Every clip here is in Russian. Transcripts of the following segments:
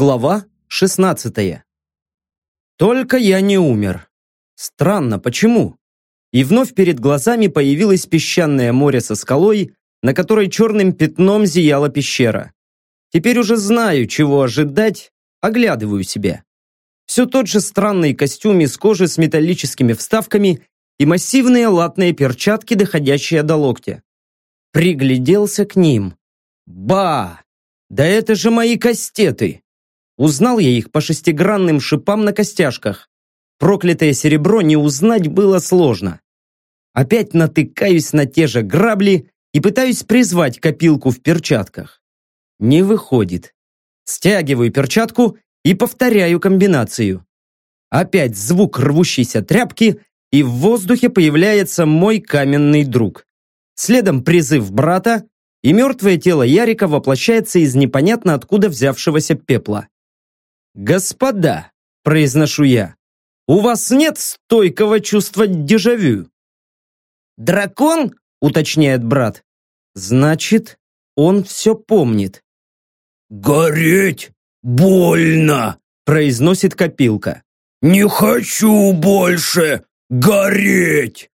Глава 16. Только я не умер. Странно, почему? И вновь перед глазами появилось песчаное море со скалой, на которой черным пятном зияла пещера. Теперь уже знаю, чего ожидать, оглядываю себя. Все тот же странный костюм из кожи с металлическими вставками и массивные латные перчатки, доходящие до локтя. Пригляделся к ним. Ба! Да это же мои кастеты! Узнал я их по шестигранным шипам на костяшках. Проклятое серебро не узнать было сложно. Опять натыкаюсь на те же грабли и пытаюсь призвать копилку в перчатках. Не выходит. Стягиваю перчатку и повторяю комбинацию. Опять звук рвущейся тряпки, и в воздухе появляется мой каменный друг. Следом призыв брата, и мертвое тело Ярика воплощается из непонятно откуда взявшегося пепла. «Господа», – произношу я, – «у вас нет стойкого чувства дежавю?» «Дракон?» – уточняет брат. «Значит, он все помнит». «Гореть больно!» – произносит копилка. «Не хочу больше гореть!»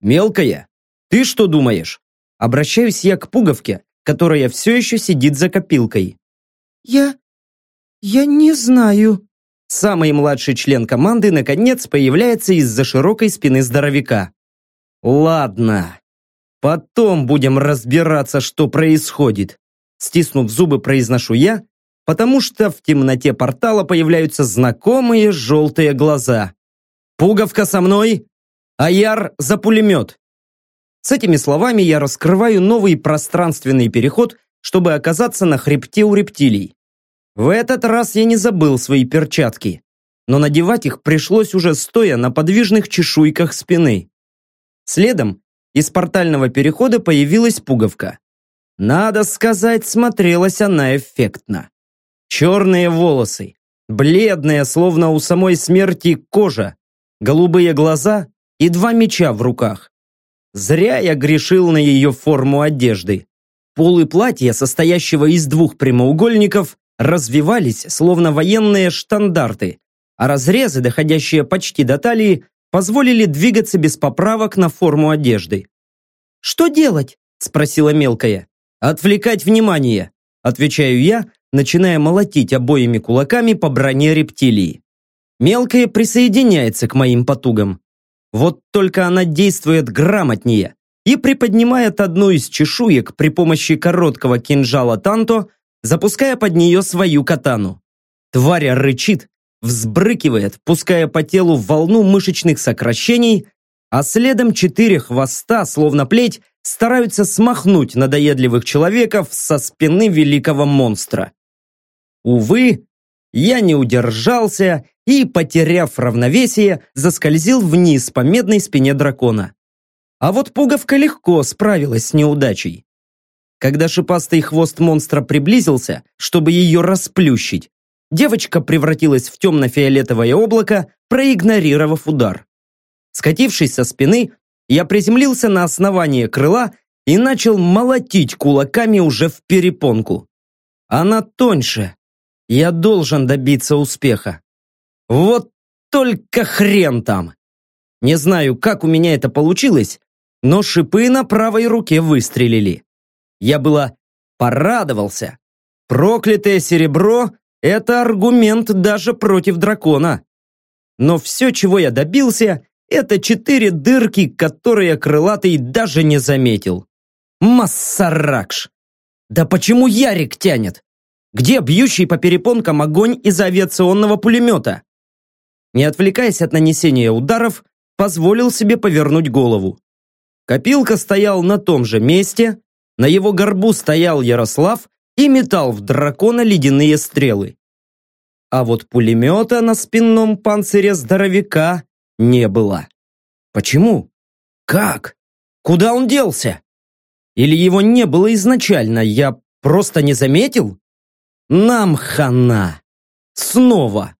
«Мелкая, ты что думаешь?» Обращаюсь я к пуговке, которая все еще сидит за копилкой. «Я «Я не знаю». Самый младший член команды наконец появляется из-за широкой спины здоровяка. «Ладно. Потом будем разбираться, что происходит». Стиснув зубы, произношу я, потому что в темноте портала появляются знакомые желтые глаза. «Пуговка со мной, а Яр за пулемет». С этими словами я раскрываю новый пространственный переход, чтобы оказаться на хребте у рептилий. В этот раз я не забыл свои перчатки, но надевать их пришлось уже стоя на подвижных чешуйках спины. Следом из портального перехода появилась пуговка. Надо сказать, смотрелась она эффектно. Черные волосы, бледная, словно у самой смерти кожа, голубые глаза и два меча в руках. Зря я грешил на ее форму одежды. Полы платья, состоящего из двух прямоугольников, развивались, словно военные штандарты, а разрезы, доходящие почти до талии, позволили двигаться без поправок на форму одежды. «Что делать?» – спросила мелкая. «Отвлекать внимание», – отвечаю я, начиная молотить обоими кулаками по броне рептилии. Мелкая присоединяется к моим потугам. Вот только она действует грамотнее и приподнимает одну из чешуек при помощи короткого кинжала Танто, запуская под нее свою катану. Тварь рычит, взбрыкивает, пуская по телу волну мышечных сокращений, а следом четыре хвоста, словно плеть, стараются смахнуть надоедливых человеков со спины великого монстра. Увы, я не удержался и, потеряв равновесие, заскользил вниз по медной спине дракона. А вот пуговка легко справилась с неудачей. Когда шипастый хвост монстра приблизился, чтобы ее расплющить, девочка превратилась в темно-фиолетовое облако, проигнорировав удар. Скатившись со спины, я приземлился на основание крыла и начал молотить кулаками уже в перепонку. Она тоньше. Я должен добиться успеха. Вот только хрен там! Не знаю, как у меня это получилось, но шипы на правой руке выстрелили. Я было порадовался. Проклятое серебро – это аргумент даже против дракона. Но все, чего я добился, это четыре дырки, которые крылатый даже не заметил. Массаракш! Да почему Ярик тянет? Где бьющий по перепонкам огонь из авиационного пулемета? Не отвлекаясь от нанесения ударов, позволил себе повернуть голову. Копилка стоял на том же месте, на его горбу стоял Ярослав и метал в дракона ледяные стрелы. А вот пулемета на спинном панцире здоровяка не было. Почему? Как? Куда он делся? Или его не было изначально, я просто не заметил? Нам хана. Снова.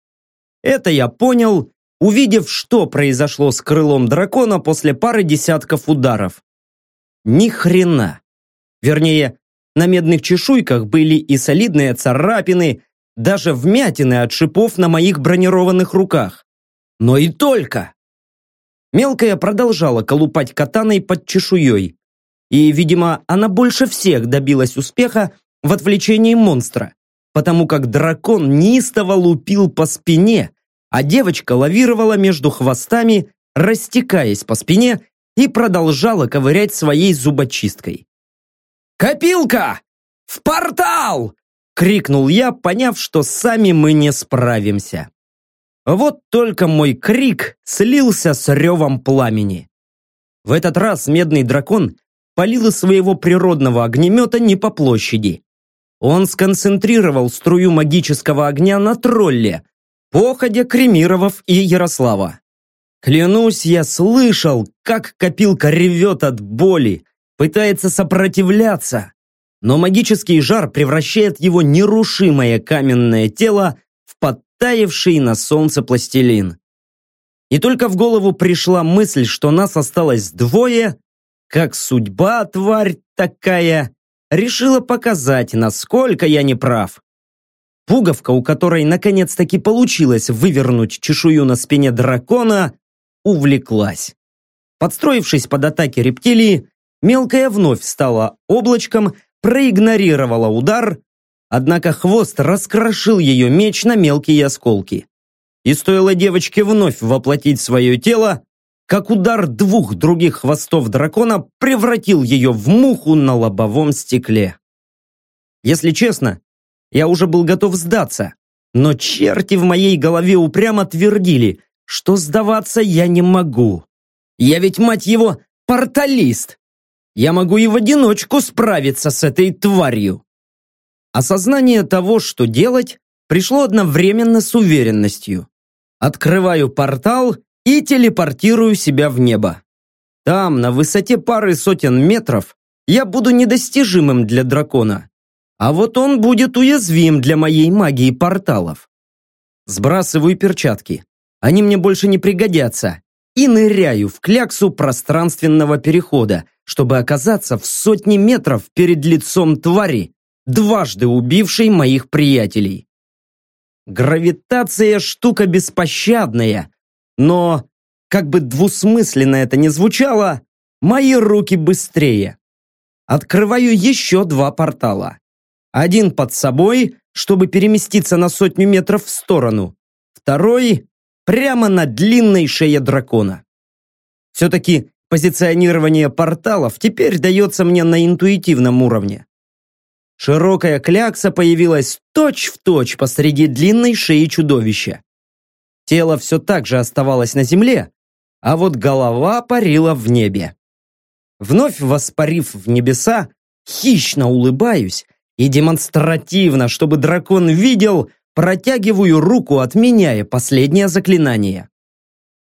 Это я понял, увидев, что произошло с крылом дракона после пары десятков ударов. Ни хрена. Вернее, на медных чешуйках были и солидные царапины, даже вмятины от шипов на моих бронированных руках. Но и только. Мелкая продолжала колупать катаной под чешуей. И, видимо, она больше всех добилась успеха в отвлечении монстра, потому как дракон неистово лупил по спине, а девочка лавировала между хвостами, растекаясь по спине и продолжала ковырять своей зубочисткой. «Копилка! В портал!» — крикнул я, поняв, что сами мы не справимся. Вот только мой крик слился с ревом пламени. В этот раз медный дракон палил из своего природного огнемета не по площади. Он сконцентрировал струю магического огня на тролле, походя кремировав и Ярослава. Клянусь, я слышал, как копилка ревет от боли, пытается сопротивляться, но магический жар превращает его нерушимое каменное тело в подтаявший на солнце пластилин. И только в голову пришла мысль, что нас осталось двое, как судьба, тварь такая, решила показать, насколько я не прав. Пуговка, у которой наконец-таки получилось вывернуть чешую на спине дракона, увлеклась. Подстроившись под атаки рептилии, мелкая вновь стала облачком, проигнорировала удар, однако хвост раскрошил ее меч на мелкие осколки. И стоило девочке вновь воплотить свое тело, как удар двух других хвостов дракона превратил ее в муху на лобовом стекле. Если честно, я уже был готов сдаться. Но черти в моей голове упрямо твердили, что сдаваться я не могу. Я ведь, мать его, порталист. Я могу и в одиночку справиться с этой тварью. Осознание того, что делать, пришло одновременно с уверенностью. Открываю портал и телепортирую себя в небо. Там, на высоте пары сотен метров, я буду недостижимым для дракона. А вот он будет уязвим для моей магии порталов. Сбрасываю перчатки. Они мне больше не пригодятся. И ныряю в кляксу пространственного перехода, чтобы оказаться в сотне метров перед лицом твари, дважды убившей моих приятелей. Гравитация штука беспощадная, но, как бы двусмысленно это ни звучало, мои руки быстрее. Открываю еще два портала. Один под собой, чтобы переместиться на сотню метров в сторону. Второй прямо на длинной шее дракона. Все-таки позиционирование порталов теперь дается мне на интуитивном уровне. Широкая клякса появилась точь-в-точь точь посреди длинной шеи чудовища. Тело все так же оставалось на земле, а вот голова парила в небе. Вновь воспарив в небеса, хищно улыбаюсь и демонстративно, чтобы дракон видел, протягиваю руку, отменяя последнее заклинание.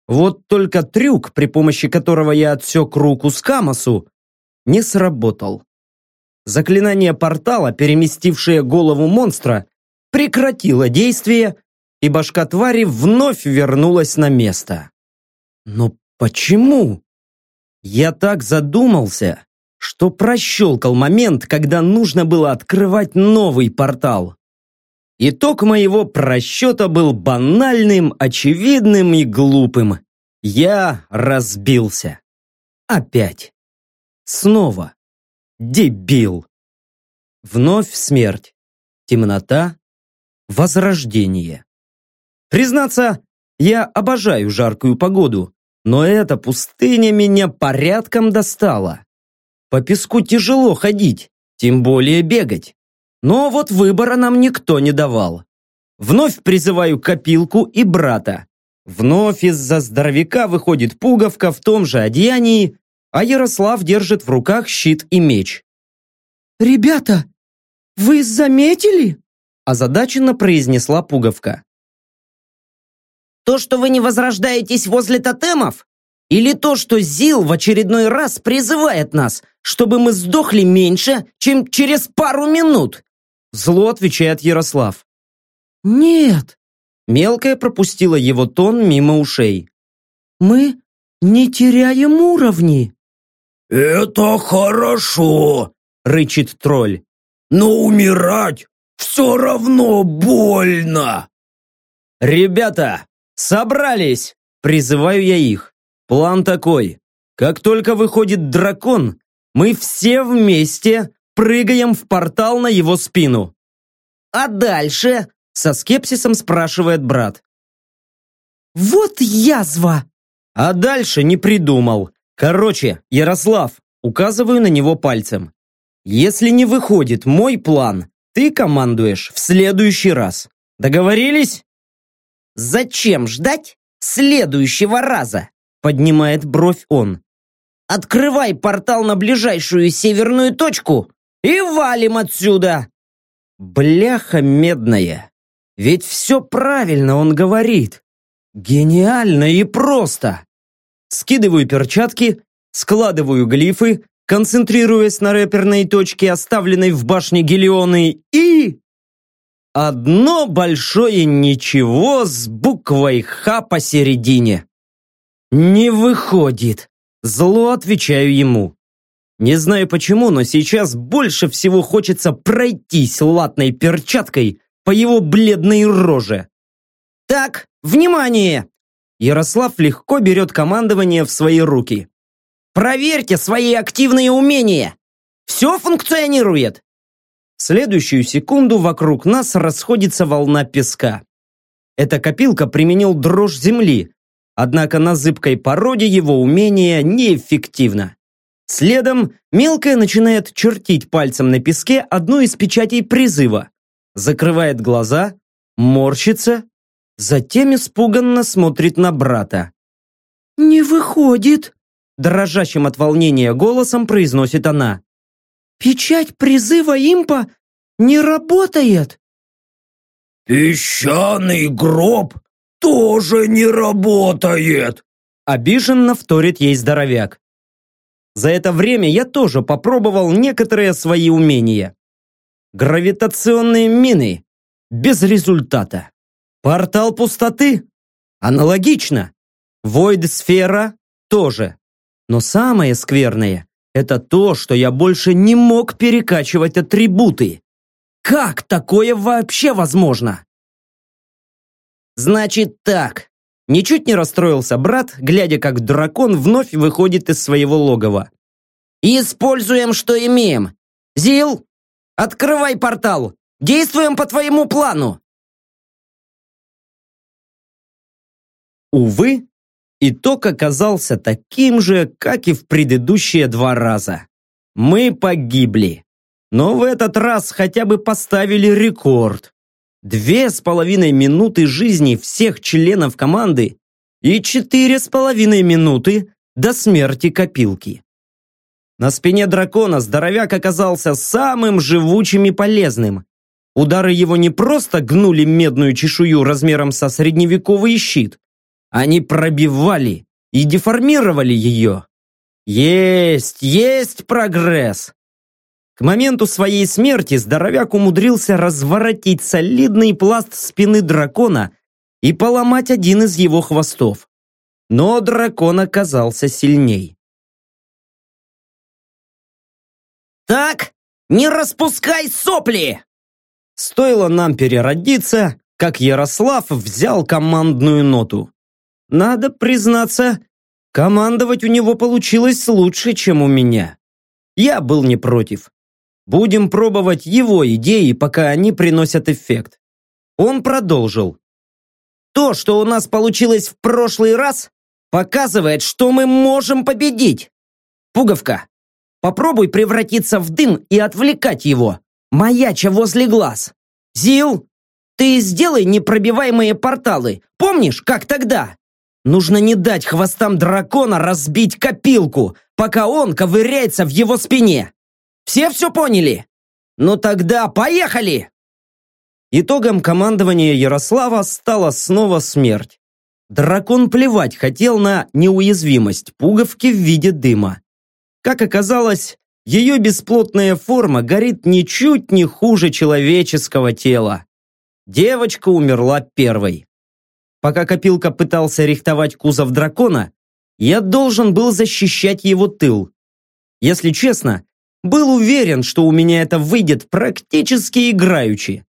Вот только трюк, при помощи которого я отсек руку с Камасу, не сработал. Заклинание портала, переместившее голову монстра, прекратило действие, и башка твари вновь вернулась на место. Но почему? Я так задумался, что прощелкал момент, когда нужно было открывать новый портал. Итог моего просчета был банальным, очевидным и глупым. Я разбился. Опять. Снова. Дебил. Вновь смерть. Темнота. Возрождение. Признаться, я обожаю жаркую погоду, но эта пустыня меня порядком достала. По песку тяжело ходить, тем более бегать. Но вот выбора нам никто не давал. Вновь призываю копилку и брата. Вновь из-за здоровяка выходит пуговка в том же одеянии, а Ярослав держит в руках щит и меч. «Ребята, вы заметили?» озадаченно произнесла пуговка. «То, что вы не возрождаетесь возле тотемов? Или то, что Зил в очередной раз призывает нас, чтобы мы сдохли меньше, чем через пару минут?» Зло отвечает Ярослав. «Нет!» Мелкая пропустила его тон мимо ушей. «Мы не теряем уровни!» «Это хорошо!» — рычит тролль. «Но умирать все равно больно. Ребята, собрались! Призываю я их. План такой. Как только выходит дракон, мы все вместе прыгаем в портал на его спину. А дальше? Со скепсисом спрашивает брат. Вот язва! А дальше не придумал. Короче, Ярослав, указываю на него пальцем. Если не выходит мой план, ты командуешь в следующий раз. Договорились? Зачем ждать следующего раза? Поднимает бровь он. Открывай портал на ближайшую северную точку и валим отсюда. Бляха медная. Ведь все правильно он говорит. Гениально и просто. Скидываю перчатки, складываю глифы, концентрируясь на рэперной точке, оставленной в башне Гелионы, и... Одно большое ничего с буквой «Х» посередине. Не выходит. Зло отвечаю ему. Не знаю почему, но сейчас больше всего хочется пройтись латной перчаткой по его бледной роже. Так, внимание! Ярослав легко берет командование в свои руки. Проверьте свои активные умения. Все функционирует. В следующую секунду вокруг нас расходится волна песка. Эта копилка применил дрожь земли, однако на зыбкой породе его умение неэффективно. Следом мелкая начинает чертить пальцем на песке одну из печатей призыва, закрывает глаза, морщится, затем испуганно смотрит на брата. «Не выходит», – дрожащим от волнения голосом произносит она. «Печать призыва импа не работает». «Песчаный гроб тоже не работает!» Обиженно вторит ей здоровяк. За это время я тоже попробовал некоторые свои умения. Гравитационные мины. Без результата. Портал пустоты. Аналогично. Войд-сфера тоже. Но самое скверное – это то, что я больше не мог перекачивать атрибуты. Как такое вообще возможно? Значит так. Ничуть не расстроился брат, глядя, как дракон вновь выходит из своего логова. Используем, что имеем. Зил, открывай портал. Действуем по твоему плану. Увы, итог оказался таким же, как и в предыдущие два раза. Мы погибли. Но в этот раз хотя бы поставили рекорд. Две с половиной минуты жизни всех членов команды и четыре с половиной минуты до смерти копилки. На спине дракона здоровяк оказался самым живучим и полезным. Удары его не просто гнули медную чешую размером со средневековый щит, они пробивали и деформировали ее. Есть, есть прогресс. К моменту своей смерти здоровяк умудрился разворотить солидный пласт спины дракона и поломать один из его хвостов. Но дракон оказался сильней. «Так, не распускай сопли!» Стоило нам переродиться, как Ярослав взял командную ноту. Надо признаться, командовать у него получилось лучше, чем у меня. Я был не против. Будем пробовать его идеи, пока они приносят эффект. Он продолжил. То, что у нас получилось в прошлый раз, показывает, что мы можем победить. Пуговка, Попробуй превратиться в дым и отвлекать его, маяча возле глаз. Зил, ты сделай непробиваемые порталы. Помнишь, как тогда? Нужно не дать хвостам дракона разбить копилку, пока он ковыряется в его спине. Все все поняли? Ну тогда поехали! Итогом командования Ярослава стала снова смерть. Дракон плевать хотел на неуязвимость пуговки в виде дыма. Как оказалось, ее бесплотная форма горит ничуть не хуже человеческого тела. Девочка умерла первой. Пока Копилка пытался рихтовать кузов дракона, я должен был защищать его тыл. Если честно, был уверен, что у меня это выйдет практически играючи.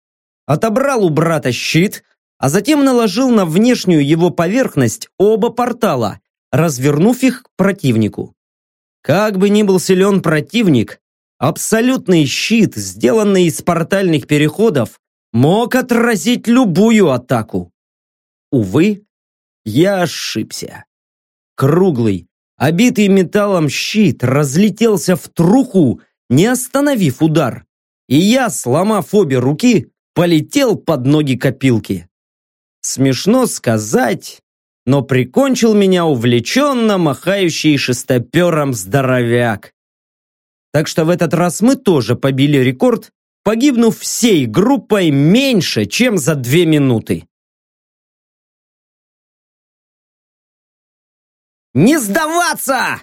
отобрал у брата щит, а затем наложил на внешнюю его поверхность оба портала, развернув их к противнику. Как бы ни был силен противник, абсолютный щит, сделанный из портальных переходов, мог отразить любую атаку. Увы, я ошибся. Круглый, обитый металлом щит разлетелся в труху, не остановив удар, и я, сломав обе руки, полетел под ноги копилки. Смешно сказать, но прикончил меня увлеченно махающий шестопером здоровяк. Так что в этот раз мы тоже побили рекорд, погибнув всей группой меньше, чем за две минуты. «Не сдаваться!»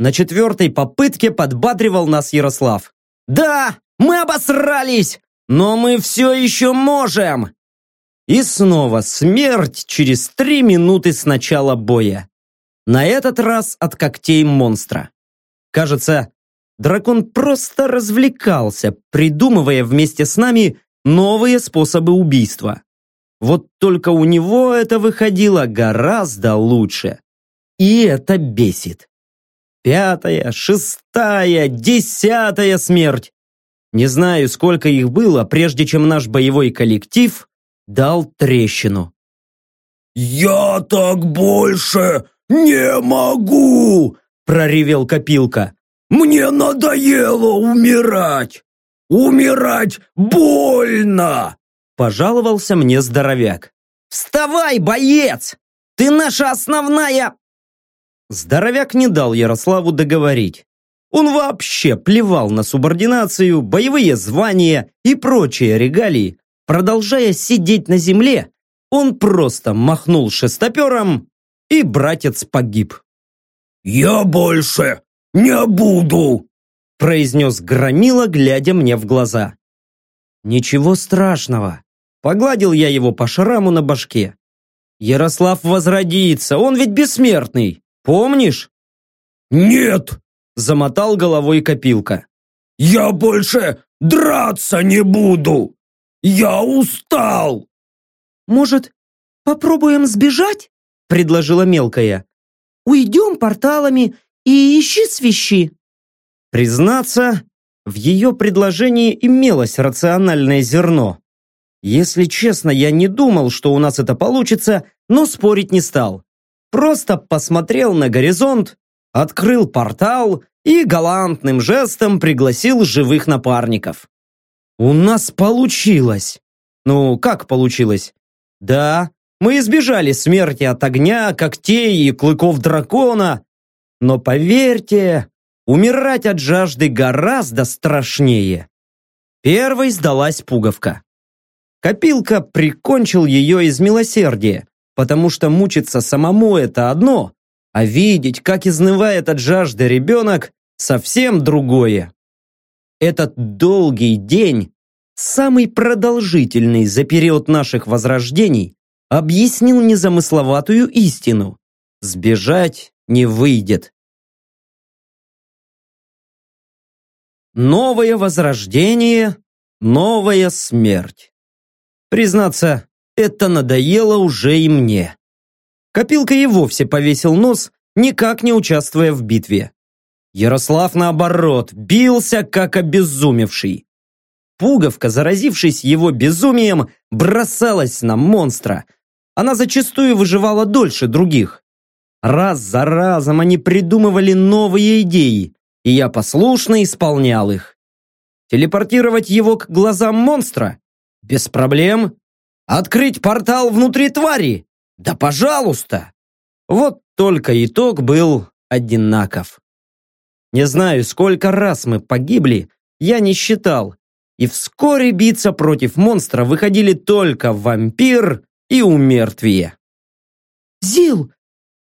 На четвертой попытке подбадривал нас Ярослав. «Да, мы обосрались, но мы все еще можем!» И снова смерть через три минуты с начала боя. На этот раз от когтей монстра. Кажется, дракон просто развлекался, придумывая вместе с нами новые способы убийства. Вот только у него это выходило гораздо лучше. И это бесит. Пятая, шестая, десятая смерть. Не знаю, сколько их было, прежде чем наш боевой коллектив дал трещину. «Я так больше не могу!» – проревел Копилка. «Мне надоело умирать! Умирать больно!» – пожаловался мне здоровяк. «Вставай, боец! Ты наша основная...» Здоровяк не дал Ярославу договорить. Он вообще плевал на субординацию, боевые звания и прочие регалии, Продолжая сидеть на земле, он просто махнул шестопером, и братец погиб. «Я больше не буду!» произнес Громила, глядя мне в глаза. «Ничего страшного!» Погладил я его по шраму на башке. «Ярослав возродится, он ведь бессмертный, помнишь?» «Нет!» Замотал головой копилка. «Я больше драться не буду!» Я устал!» «Может, попробуем сбежать?» – предложила мелкая. «Уйдем порталами и ищи свищи». Признаться, в ее предложении имелось рациональное зерно. Если честно, я не думал, что у нас это получится, но спорить не стал. Просто посмотрел на горизонт, открыл портал и галантным жестом пригласил живых напарников. У нас получилось. Ну, как получилось? Да, мы избежали смерти от огня, когтей и клыков дракона. Но поверьте, умирать от жажды гораздо страшнее. Первой сдалась пуговка. Копилка прикончил ее из милосердия, потому что мучиться самому это одно, а видеть, как изнывает от жажды ребенок, совсем другое. Этот долгий день, самый продолжительный за период наших возрождений, объяснил незамысловатую истину. Сбежать не выйдет. Новое возрождение, новая смерть. Признаться, это надоело уже и мне. Копилка и вовсе повесил нос, никак не участвуя в битве. Ярослав, наоборот, бился как обезумевший. Пуговка, заразившись его безумием, бросалась на монстра. Она зачастую выживала дольше других. Раз за разом они придумывали новые идеи, и я послушно исполнял их. Телепортировать его к глазам монстра? Без проблем. Открыть портал внутри твари? Да пожалуйста! Вот только итог был одинаков. Не знаю, сколько раз мы погибли, я не считал. И вскоре биться против монстра выходили только вампир и умертвие. «Зил,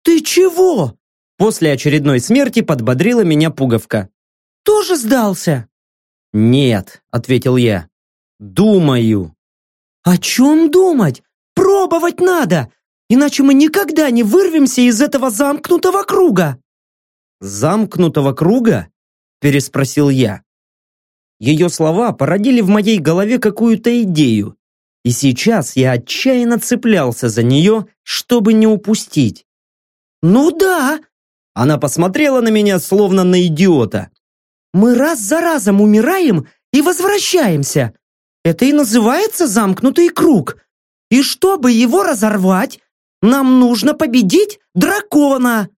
ты чего?» После очередной смерти подбодрила меня пуговка. «Тоже сдался?» «Нет», — ответил я. «Думаю». «О чем думать? Пробовать надо, иначе мы никогда не вырвемся из этого замкнутого круга!» «Замкнутого круга?» – переспросил я. Ее слова породили в моей голове какую-то идею. И сейчас я отчаянно цеплялся за нее, чтобы не упустить. «Ну да!» Она посмотрела на меня, словно на идиота. «Мы раз за разом умираем и возвращаемся. Это и называется замкнутый круг. И чтобы его разорвать, нам нужно победить дракона!»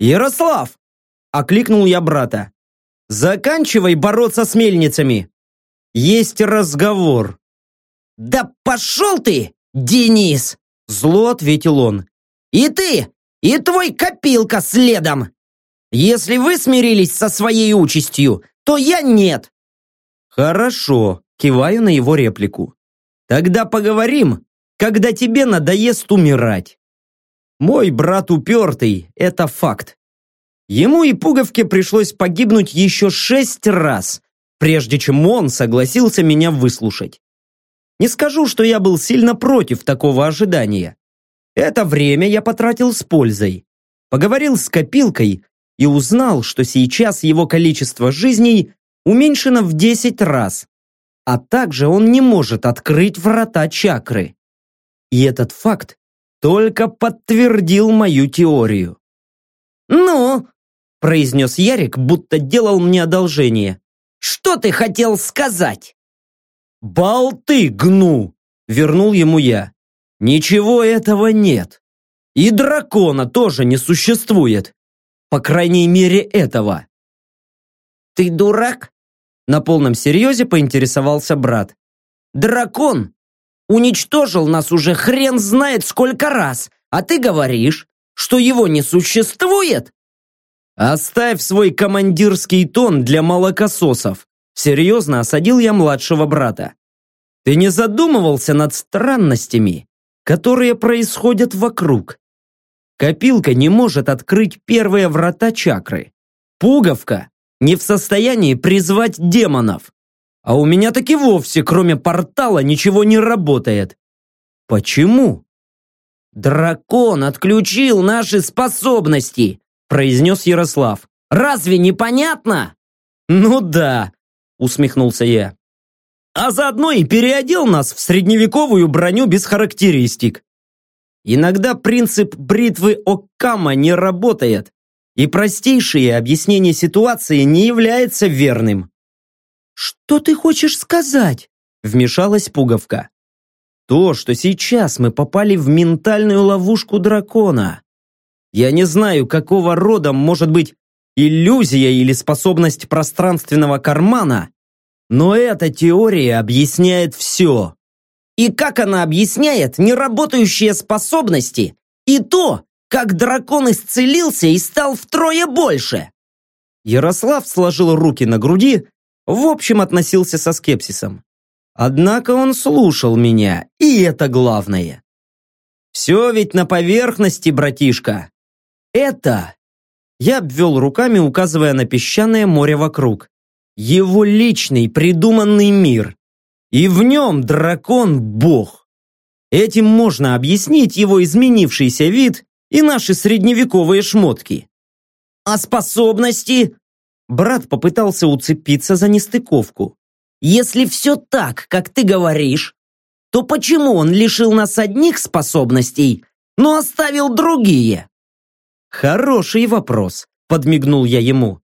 «Ярослав!» – окликнул я брата. «Заканчивай бороться с мельницами! Есть разговор!» «Да пошел ты, Денис!» – зло ответил он. «И ты, и твой копилка следом! Если вы смирились со своей участью, то я нет!» «Хорошо», – киваю на его реплику. «Тогда поговорим, когда тебе надоест умирать. Мой брат упертый, это факт. Ему и Пуговке пришлось погибнуть еще шесть раз, прежде чем он согласился меня выслушать. Не скажу, что я был сильно против такого ожидания. Это время я потратил с пользой. Поговорил с копилкой и узнал, что сейчас его количество жизней уменьшено в 10 раз, а также он не может открыть врата чакры. И этот факт только подтвердил мою теорию. «Ну?» – произнес Ярик, будто делал мне одолжение. «Что ты хотел сказать?» «Болты гну!» – вернул ему я. «Ничего этого нет. И дракона тоже не существует. По крайней мере, этого». «Ты дурак?» – на полном серьезе поинтересовался брат. «Дракон уничтожил нас уже хрен знает сколько раз, а ты говоришь, что его не существует? Оставь свой командирский тон для молокососов. Серьезно осадил я младшего брата. Ты не задумывался над странностями, которые происходят вокруг? Копилка не может открыть первые врата чакры. Пуговка не в состоянии призвать демонов. А у меня таки вовсе, кроме портала, ничего не работает. Почему? Дракон отключил наши способности, произнес Ярослав. Разве не понятно? Ну да, усмехнулся я. А заодно и переодел нас в средневековую броню без характеристик. Иногда принцип бритвы Оккама не работает, и простейшее объяснение ситуации не является верным. «Что ты хочешь сказать?» Вмешалась пуговка. «То, что сейчас мы попали в ментальную ловушку дракона. Я не знаю, какого рода может быть иллюзия или способность пространственного кармана, но эта теория объясняет все. И как она объясняет неработающие способности и то, как дракон исцелился и стал втрое больше? Ярослав сложил руки на груди в общем относился со скепсисом. Однако он слушал меня, и это главное. Все ведь на поверхности, братишка. Это... Я обвел руками, указывая на песчаное море вокруг. Его личный придуманный мир. И в нем дракон – бог. Этим можно объяснить его изменившийся вид и наши средневековые шмотки. А способности? Брат попытался уцепиться за нестыковку. «Если все так, как ты говоришь, то почему он лишил нас одних способностей, но оставил другие?» «Хороший вопрос», — подмигнул я ему.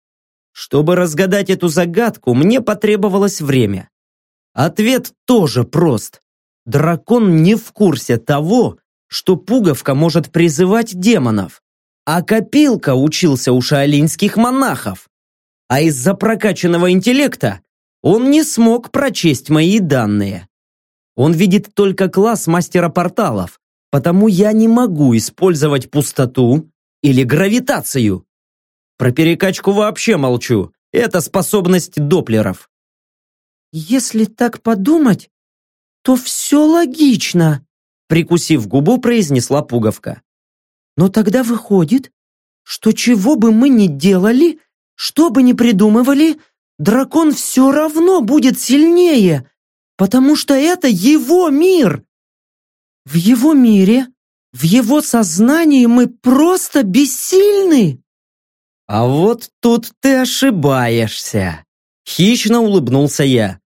Чтобы разгадать эту загадку, мне потребовалось время. Ответ тоже прост. Дракон не в курсе того, что пуговка может призывать демонов, а копилка учился у шаолинских монахов а из-за прокачанного интеллекта он не смог прочесть мои данные. Он видит только класс мастера порталов, потому я не могу использовать пустоту или гравитацию. Про перекачку вообще молчу. Это способность доплеров. Если так подумать, то все логично, прикусив губу, произнесла пуговка. Но тогда выходит, что чего бы мы ни делали, что бы ни придумывали, дракон все равно будет сильнее, потому что это его мир. В его мире, в его сознании мы просто бессильны. А вот тут ты ошибаешься. Хищно улыбнулся я.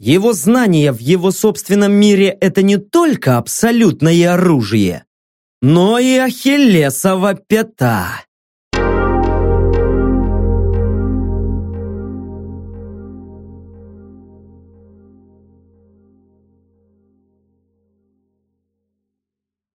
Его знания в его собственном мире – это не только абсолютное оружие, но и ахиллесова пята.